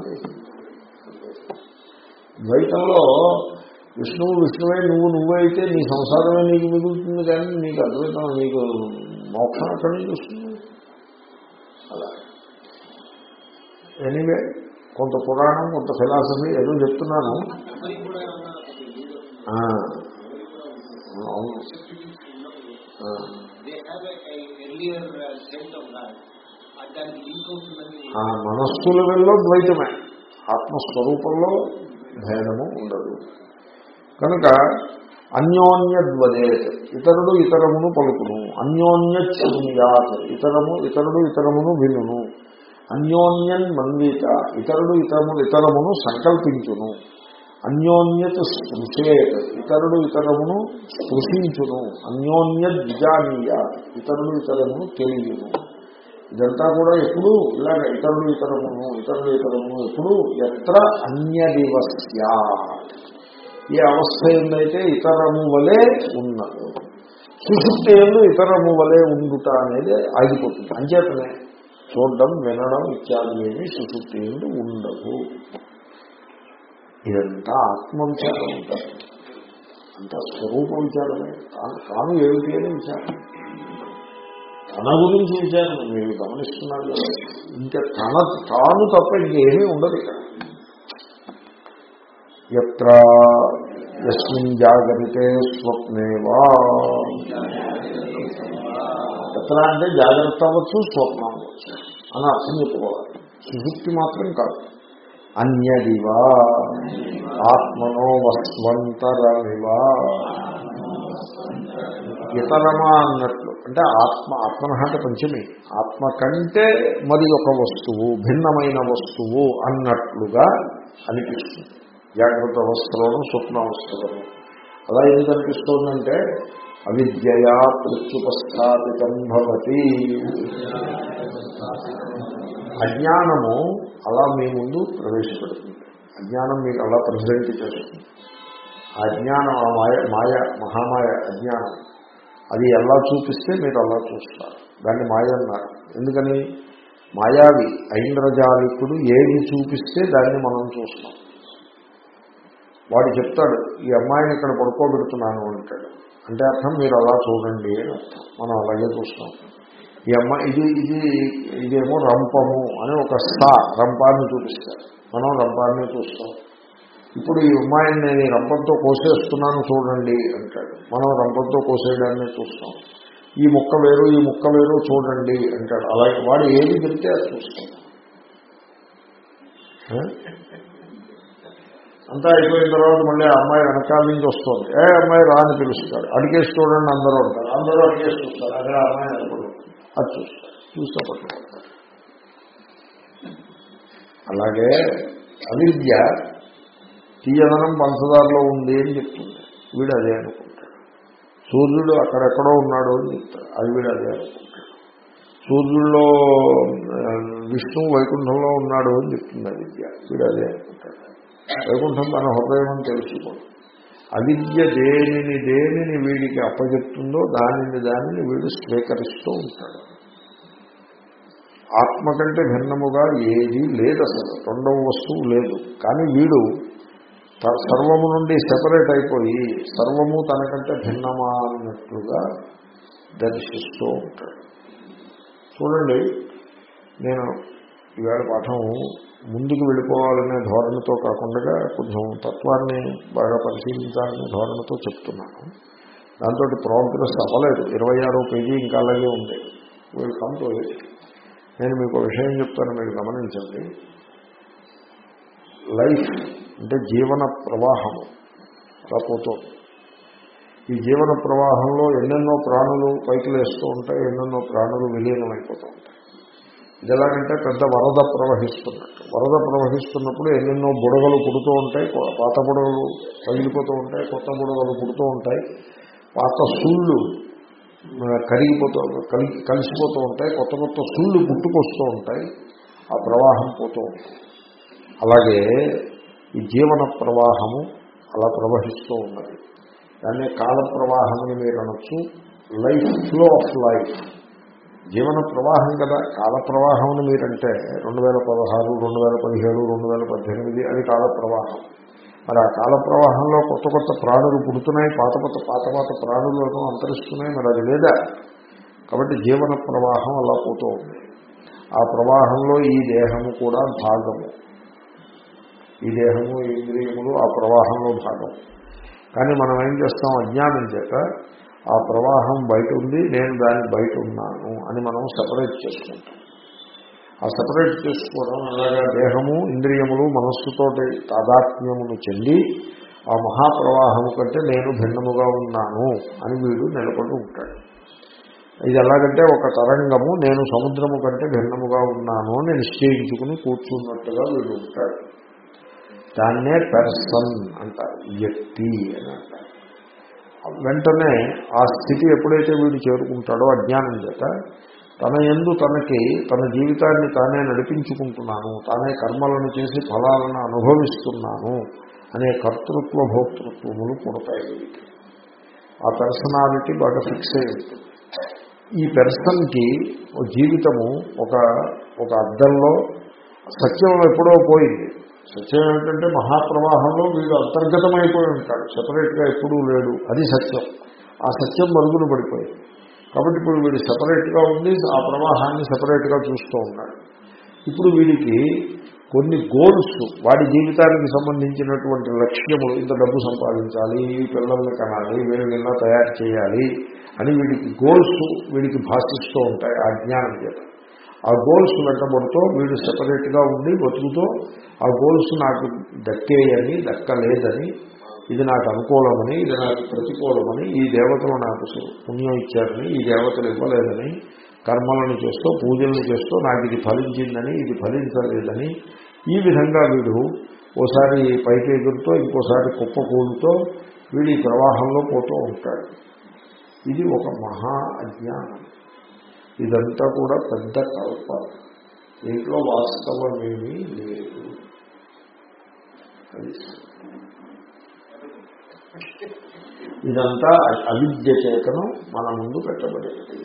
ద్వైతంలో విష్ణువు విష్ణువే నువ్వు నువ్వే అయితే నీ సంసారమే నీకు మిగులుతుంది కానీ నీకు అద్వైతం నీకు మోక్షం ఎక్కడి నుంచి వస్తుంది? అలా. ఎనీవే కొంత పురాణం కొంత ఫిలాసఫీ ఏదో చెప్తున్నాను. అవును. మనస్సుల వల్ల ద్వైతమే. ఆత్మస్వరూపంలో భేదము ఉండదు. కనుక అన్యోన్యద్వదే ఇతరుడు ఇతరమును పలుకును అన్యోన్య ఇతరము ఇతరుడు ఇతరమును వినును అన్యోన్యన్ మన్వీత ఇతరుడు ఇతరము ఇతరమును సంకల్పించును అన్యోన్యత స్పృశేత్ ఇతరుడు ఇతరమును స్పృశించును అన్యోన్యద్విజానీయా ఇతరుడు ఇతరమును తెలియను. ఇదంతా కూడా ఎప్పుడు ఇలాగ ఇతరులు ఇతరమును ఇతరులు ఇతరమును ఎప్పుడు ఎత్ర అన్యదివస్యా. ఈ అవస్థ ఏందైతే ఇతరము వలె ఉన్నది సుశుద్ధి ఎందు ఇతరము వలె ఉండుట అనేది ఆగిపోతుంది. అంచేతనే చూడడం వినడం ఇత్యాది ఏమి సుశుద్ధి ఎందు ఉండదు. ఇదంతా ఆత్మ విచారం ఉంటారు అంత స్వరూప విచారమే తాను ఏమిటి అని విచారం. తన గురించి విచారం. మీరు గమనిస్తున్నారు ఇంకా తన తాను తప్ప ఇంకేమీ ఉండదు ఇక్కడ. ఎత్ర ఎస్మిన్ జాగరితే స్వప్నే వా ఎత్ర అంటే జాగ్రత్త అవ్వచ్చు స్వప్నం అవ్వచ్చు అని అర్థం చెప్పుకోవాలి. సుశుక్తి మాత్రం కాదు. అన్యదివా ఆత్మనో వస్వంతరమివా ఇతరమా అన్నట్లు. అంటే ఆత్మ ఆత్మన అంటే పంచమి. ఆత్మ కంటే మరి ఒక వస్తువు భిన్నమైన వస్తువు అన్నట్లుగా అనిపిస్తుంది. జాగ్రత్త అవస్థలోనూ స్వప్నావస్థలోనూ అలా ఏం అనిపిస్తోందంటే అవిద్యయా ప్రత్యుపస్థాపితం భవతి. అజ్ఞానము అలా మీ ముందు ప్రవేశపెడుతుంది. అజ్ఞానం మీకు అలా ప్రజెంట్ చేస్తుంది. ఆ అజ్ఞానం ఆ మాయ మాయ మహామాయ అజ్ఞానం అది ఎలా చూపిస్తే మీరు అలా చూస్తారు. దాన్ని మాయ అన్నారు. ఎందుకని? మాయావి ఐంద్రజాలికుడు ఏది చూపిస్తే దాన్ని మనం చూస్తాం. వాడు చెప్తాడు ఈ అమ్మాయిని ఇక్కడ పడుకోబెడుతున్నాను అంటాడు. అంటే అర్థం మీరు అలా చూడండి అని అర్థం. మనం అలాగే చూస్తాం. ఈ అమ్మాయి ఇది ఇది ఇదేమో రంపము అని ఒక స్థా రంపాన్ని చూపిస్తారు. మనం రంపాన్ని చూస్తాం. ఇప్పుడు ఈ అమ్మాయిని నేను ఈ రంపంతో కోసేస్తున్నాను చూడండి అంటాడు. మనం రంపంతో కోసేయడాన్ని చూస్తాం. ఈ ముక్క వేరు ఈ ముక్క వేరు చూడండి అంటాడు. అలాగే వాడు ఏది చెప్తే అది చూస్తాం. అంతా అయిపోయిన తర్వాత మళ్ళీ ఆ అమ్మాయి వెనకాల నుంచి వస్తుంది. ఏ అమ్మాయి రా అని పిలుస్తాడు. అడిగేసి చూడండి అందరూ ఉంటారు. అందరూ అడిగేసి చూస్తారు. అదే అమ్మాయి అనుకోడు. అది చూస్తారు. చూస్తే పట్టుకుంటారు. అలాగే అవిద్య తీయదనం పంచదారలో ఉంది అని చెప్తుంది. వీడు అదే అనుకుంటాడు. సూర్యుడు అక్కడెక్కడో ఉన్నాడు అని చెప్తాడు. అది వీడు అదే అనుకుంటాడు. సూర్యుల్లో విష్ణువు వైకుంఠంలో ఉన్నాడు అని చెప్తుంది అవిద్య. వీడు అదే అనుకుంటాడు. వైకుంఠం తన హృదయం అని తెలుసుకోడు అవిద్య దేనిని దేనిని వీడికి అప్పజెప్తుందో దానిని దానిని వీడు స్వీకరిస్తూ ఉంటాడు. ఆత్మ కంటే భిన్నముగా ఏది లేదు అసలు రెండవ వస్తువు లేదు. కానీ వీడు త- సర్వము నుండి సెపరేట్ అయిపోయి సర్వము తనకంటే భిన్నమా అన్నట్లుగా దర్శిస్తూ ఉంటాడు. చూడండి నేను ఈవేళ పాఠం ముందుకు వెళ్ళిపోవాలనే ధోరణితో కాకుండా కొంచెం తత్వాన్ని బాగా పరిశీలించాలనే ధోరణితో చెప్తున్నాను. దాంతో ప్రోగ్రెస్ అవ్వలేదు. ఇరవై ఆరో పేజీ ఇంకా అలాగే ఉంది. వీళ్ళు కమ్ నేను మీకు విషయం చెప్తాను మీరు గమనించండి. లైఫ్ అంటే జీవన ప్రవాహము. అలా పోతుంది ఈ జీవన ప్రవాహంలో ఎన్నెన్నో ప్రాణులు పైకి లేస్తూ ఉంటాయి ఎన్నెన్నో ప్రాణులు విలీనం అయిపోతూ ఉంటాయి. ఇది ఎలాగంటే పెద్ద వరద ప్రవహిస్తున్నట్టు. వరద ప్రవహిస్తున్నప్పుడు ఎన్నెన్నో బుడగలు పుడుతూ ఉంటాయి. పాత బుడగలు పగిలిపోతూ ఉంటాయి. కొత్త బుడగలు పుడుతూ ఉంటాయి. పాత సుళ్ళు కరిగిపోతూ కలి కలిసిపోతూ ఉంటాయి. కొత్త కొత్త సుళ్ళు పుట్టుకొస్తూ ఉంటాయి. ఆ ప్రవాహం పోతూ ఉంటుంది. అలాగే ఈ జీవన ప్రవాహము అలా ప్రవహిస్తూ ఉన్నది. దాన్నే కాల ప్రవాహం మీరు అనొచ్చు. Life flow of life. జీవన ప్రవాహం కదా కాల ప్రవాహం అని మీరంటే రెండు వేల పదహారు రెండు వేల పదిహేడు రెండు వేల పద్దెనిమిది అది కాల ప్రవాహం. మరి ఆ కాల ప్రవాహంలో కొత్త కొత్త ప్రాణులు పుడుతున్నాయి పాత కొత్త పాత పాత ప్రాణులను అంతరిస్తున్నాయి మరి అది లేదా? కాబట్టి జీవన ప్రవాహం అలా పోతూ ఉంది. ఆ ప్రవాహంలో ఈ దేహము కూడా భాగము. ఈ దేహము ఈ ఇంద్రియములు ఆ ప్రవాహంలో భాగం. కానీ మనం ఏం చేస్తాం? అజ్ఞానం చేత ఆ ప్రవాహం బయట ఉంది నేను దాని బయట ఉన్నాను అని మనం సపరేట్ చేసుకుంటాం. ఆ సపరేట్ చేసుకోవడం అలాగా దేహము ఇంద్రియములు మనస్సుతోటి తాదాత్మ్యమును చెంది ఆ మహాప్రవాహము కంటే నేను భిన్నముగా ఉన్నాను అని వీడు నిలబడి ఉంటాడు. ఇది ఎలాగంటే ఒక తరంగము నేను సముద్రము కంటే భిన్నముగా ఉన్నాను అని నిశ్చయించుకుని కూర్చున్నట్టుగా వీడు ఉంటాడు. దాన్నే పెర్సన్ అంటారు వ్యక్తి అని అంటారు. వెంటనే ఆ స్థితి ఎప్పుడైతే వీడు చేరుకుంటాడో అజ్ఞానం చేత తన ఎందు తనకి తన జీవితాన్ని తానే నడిపించుకుంటున్నాను తానే కర్మలను చేసి ఫలాలను అనుభవిస్తున్నాను అనే కర్తృత్వ భోక్తృత్వములు పుడతాయి ఆ పర్సనాలిటీ బాగా ఫిక్స్ అయి ఉంటుంది. ఈ పెర్సన్కి ఓ జీవితము ఒక ఒక అద్దంలో సత్యంలో ఎప్పుడో పోయింది. సత్యం ఏమిటంటే మహాప్రవాహంలో వీడు అంతర్గతమైపోయి ఉంటాడు. సపరేట్గా ఎప్పుడూ లేడు. అది సత్యం. ఆ సత్యం మరుగున పడిపోయింది. కాబట్టి ఇప్పుడు వీడు సపరేట్గా ఉండి ఆ ప్రవాహాన్ని సపరేట్గా చూస్తూ ఉన్నాడు. ఇప్పుడు వీడికి కొన్ని గోల్స్ వాడి జీవితానికి సంబంధించినటువంటి లక్ష్యములు ఇంత డబ్బు సంపాదించాలి పిల్లల్ని కనాలి వీళ్ళు ఇలా తయారు చేయాలి అని వీడికి గోల్స్ వీడికి భాషిస్తూ ఉంటాయి ఆ జ్ఞానం చేత. ఆ గోల్స్ వెంటబడుతూ వీడు సెపరేట్గా ఉండి బతుకుతూ ఆ గోల్స్ నాకు దక్కేయని దక్కలేదని ఇది నాకు అనుకూలమని ఇది నాకు ప్రతికూలమని ఈ దేవతలు నాకు పుణ్యం ఇచ్చారని ఈ దేవతలు ఇవ్వలేదని కర్మలను చేస్తూ పూజలను చేస్తూ నాకు ఇది ఫలించిందని ఇది ఫలించలేదని ఈ విధంగా వీడు ఓసారి పైకి ఎగురుతో ఇంకోసారి కుప్ప కూలుతో వీడి ప్రవాహంలో పోతూ ఉంటాడు. ఇది ఒక మహా అజ్ఞానం. ఇదంతా కూడా పెద్ద కల్ప. దీంట్లో వాస్తవమేమీ లేదు. ఇదంతా అవిద్య చేతను మన ముందు పెట్టబడేది.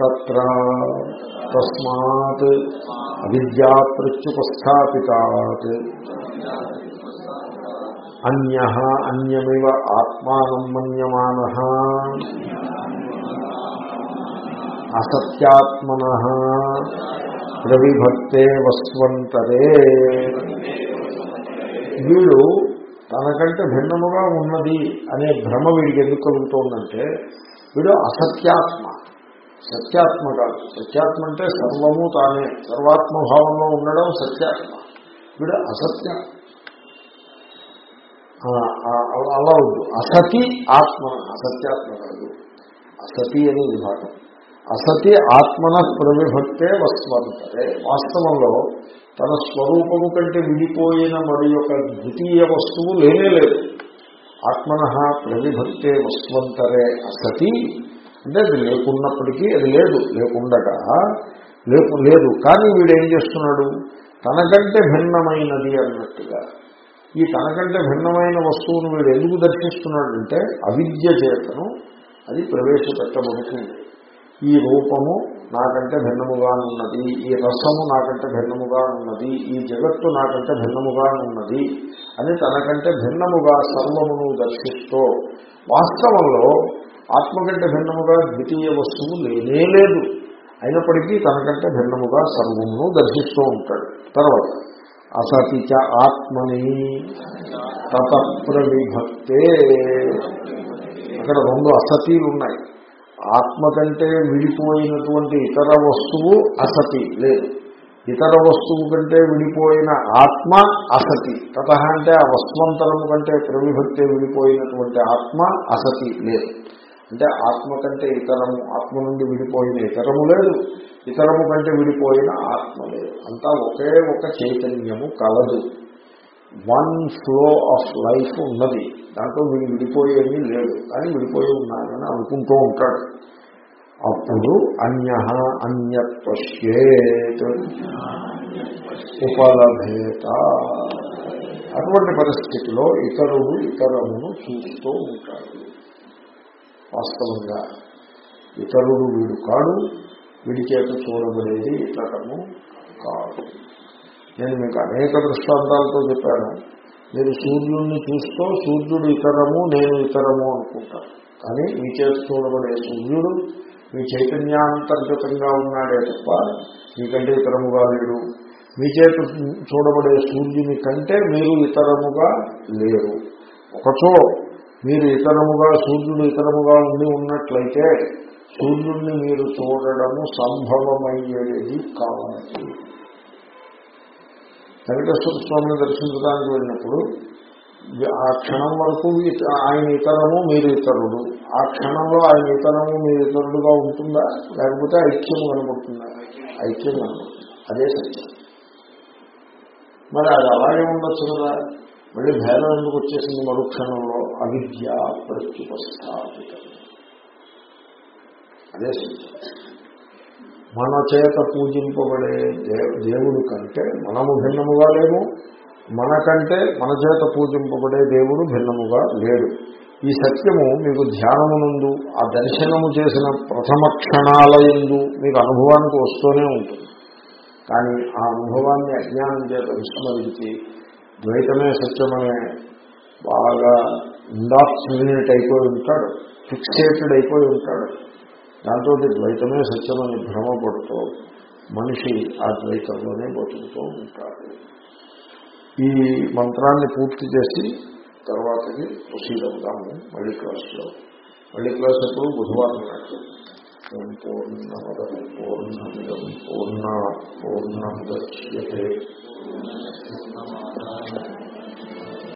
తత్ర తస్మాత్ అవిద్యా ప్రత్యుపస్థాపితాత్. అన్య అన్యమివ ఆత్మానం మన్యమాన. అసత్యాత్మన ప్రవిభక్తే వస్వంతరే. వీడు తనకంటే భిన్నముగా ఉన్నది అనే భ్రమ వీడికి ఎందుకు కలుగుతోందంటే వీడు అసత్యాత్మ. సత్యాత్మ కాదు. సత్యాత్మ అంటే సర్వము తానే. సర్వాత్మభావంలో ఉండడం సత్యాత్మ. వీడు అసత్య. అలా వద్దు. అసతి ఆత్మ అసత్యాత్మ కాదు. అసతి అనే విభాగం. అసతి ఆత్మన ప్రవిభక్తే వస్వంతరే వాస్తవంలో తన స్వరూపము కంటే విడిపోయిన మరి యొక్క ద్వితీయ వస్తువు లేనే లేదు. ఆత్మన ప్రవిభక్తే వస్వంతరే అసతి. అంటే అది లేకున్నప్పటికీ అది లేదు లేకుండగా. లేకు లేదు. కానీ వీడేం చేస్తున్నాడు? తనకంటే భిన్నమైనది అన్నట్టుగా. ఈ తనకంటే భిన్నమైన వస్తువును వీడు ఎందుకు దర్శిస్తున్నాడంటే అవిద్య చేతను అది ప్రవేశపెట్టబడుతుంది. ఈ రూపము నాకంటే భిన్నముగా ఉన్నది ఈ రసము నాకంటే భిన్నముగా ఉన్నది ఈ జగత్తు నాకంటే భిన్నముగా ఉన్నది అని తనకంటే భిన్నముగా సర్వమును దర్శిస్తూ వాస్తవంలో ఆత్మ కంటే భిన్నముగా ద్వితీయ వస్తువు లేనే లేదు. అయినప్పటికీ తనకంటే భిన్నముగా సర్వమును దర్శిస్తూ ఉంటాడు. తర్వాత అసతి చ ఆత్మని తత ప్రవిభక్తే అక్కడ రెండు అసతీలు ఉన్నాయి. ఆత్మ కంటే విడిపోయినటువంటి ఇతర వస్తువు అసతి. లేదు. ఇతర వస్తువు కంటే విడిపోయిన ఆత్మ అసతి. తత అంటే ఆ వస్తువంతరము కంటే ప్రవిభక్తే విడిపోయినటువంటి ఆత్మ అసతి. లేదు. అంటే ఆత్మ కంటే ఇతరము ఆత్మ నుండి విడిపోయిన ఇతరము లేదు. ఇతరము కంటే విడిపోయిన ఆత్మ లేదు. అంతా ఒకే ఒక చైతన్యము కలదు. వన్ ఫ్లో ఆఫ్ లైఫ్ ఉన్నది. దాంట్లో వీడు విడిపోయేవి లేదు కానీ విడిపోయి ఉన్నారని అనుకుంటూ ఉంటాడు. అప్పుడు అన్య అన్యత్వశ్యేత్ ఉపలభేత. అటువంటి పరిస్థితిలో ఇతరుడు ఇతరమును చూస్తూ ఉంటాడు వాస్తవంగా ఇతరుడు వీడు కాడు వీడి చేత చూడబడేది ఇతరము కాదు. నేను మీకు అనేక దృష్టాంతాలతో చెప్పాను. మీరు సూర్యుడిని చూస్తూ సూర్యుడు ఇతరము నేను ఇతరము అనుకుంటాను కానీ మీ చేతి చూడబడే సూర్యుడు మీ చైతన్యాంతర్గతంగా ఉన్నాడే తప్ప మీకంటే ఇతరముగా లేడు. మీ చేత చూడబడే సూర్యుని కంటే మీరు ఇతరముగా లేరు. ఒకచో మీరు ఇతరముగా సూర్యుడు ఇతరముగా ఉండి ఉన్నట్లయితే సూర్యుడిని మీరు చూడడము సంభవమయ్యేది కావాలి. వెంకటేశ్వర స్వామిని దర్శించడానికి వెళ్ళినప్పుడు ఆ క్షణం వరకు ఆయన ఇతరము మీరు ఇతరుడు ఆ క్షణంలో ఆయన ఇతరము మీరు ఇతరుడుగా ఉంటుందా? లేకపోతే ఐక్యం కనబడుతుందా? ఐక్యం కనబడుతుంది. అదే సత్యం. మరి అది అలాగే ఉండొచ్చు కదా. మళ్ళీ భేదం ఎందుకు వచ్చేసింది? మరుక్షణంలో అవిద్య ప్రత్యుపస్థాపితం. అదే సత్యం. మన చేత పూజింపబడే దే- దేవుడు కంటే మనము భిన్నముగా లేము. మనకంటే మన చేత పూజింపబడే దేవుడు భిన్నముగా లేడు. ఈ సత్యము మీకు ధ్యానమునందు ఆ దర్శనము చేసిన ప్రథమ క్షణాల యందు మీకు అనుభవానికి వస్తూనే ఉంటుంది. కానీ ఆ అనుభవాన్ని అజ్ఞానం చేత విస్మరించి ద్వైతమే సత్యమనే బాగా ఇండాక్సినేట్ అయిపోయి ఉంటాడు ఫిక్సేటెడ్ అయిపోయి ఉంటాడు. దాంతో ద్వైతమే సత్యమని భ్రమపడుతూ మనిషి ఆ ద్వైతంలోనే బతుకుతూ ఉంటాడు. ఈ మంత్రాన్ని పూర్తి చేసి తర్వాతకి ప్రొసీడ్ అవుతాము మళ్ళీ క్లాస్లో. మళ్ళీ క్లాస్ ఎప్పుడు బుధవారం నాడు. పూర్ణమద పూర్ణమిదం పూర్ణ పూర్ణముద్యతే.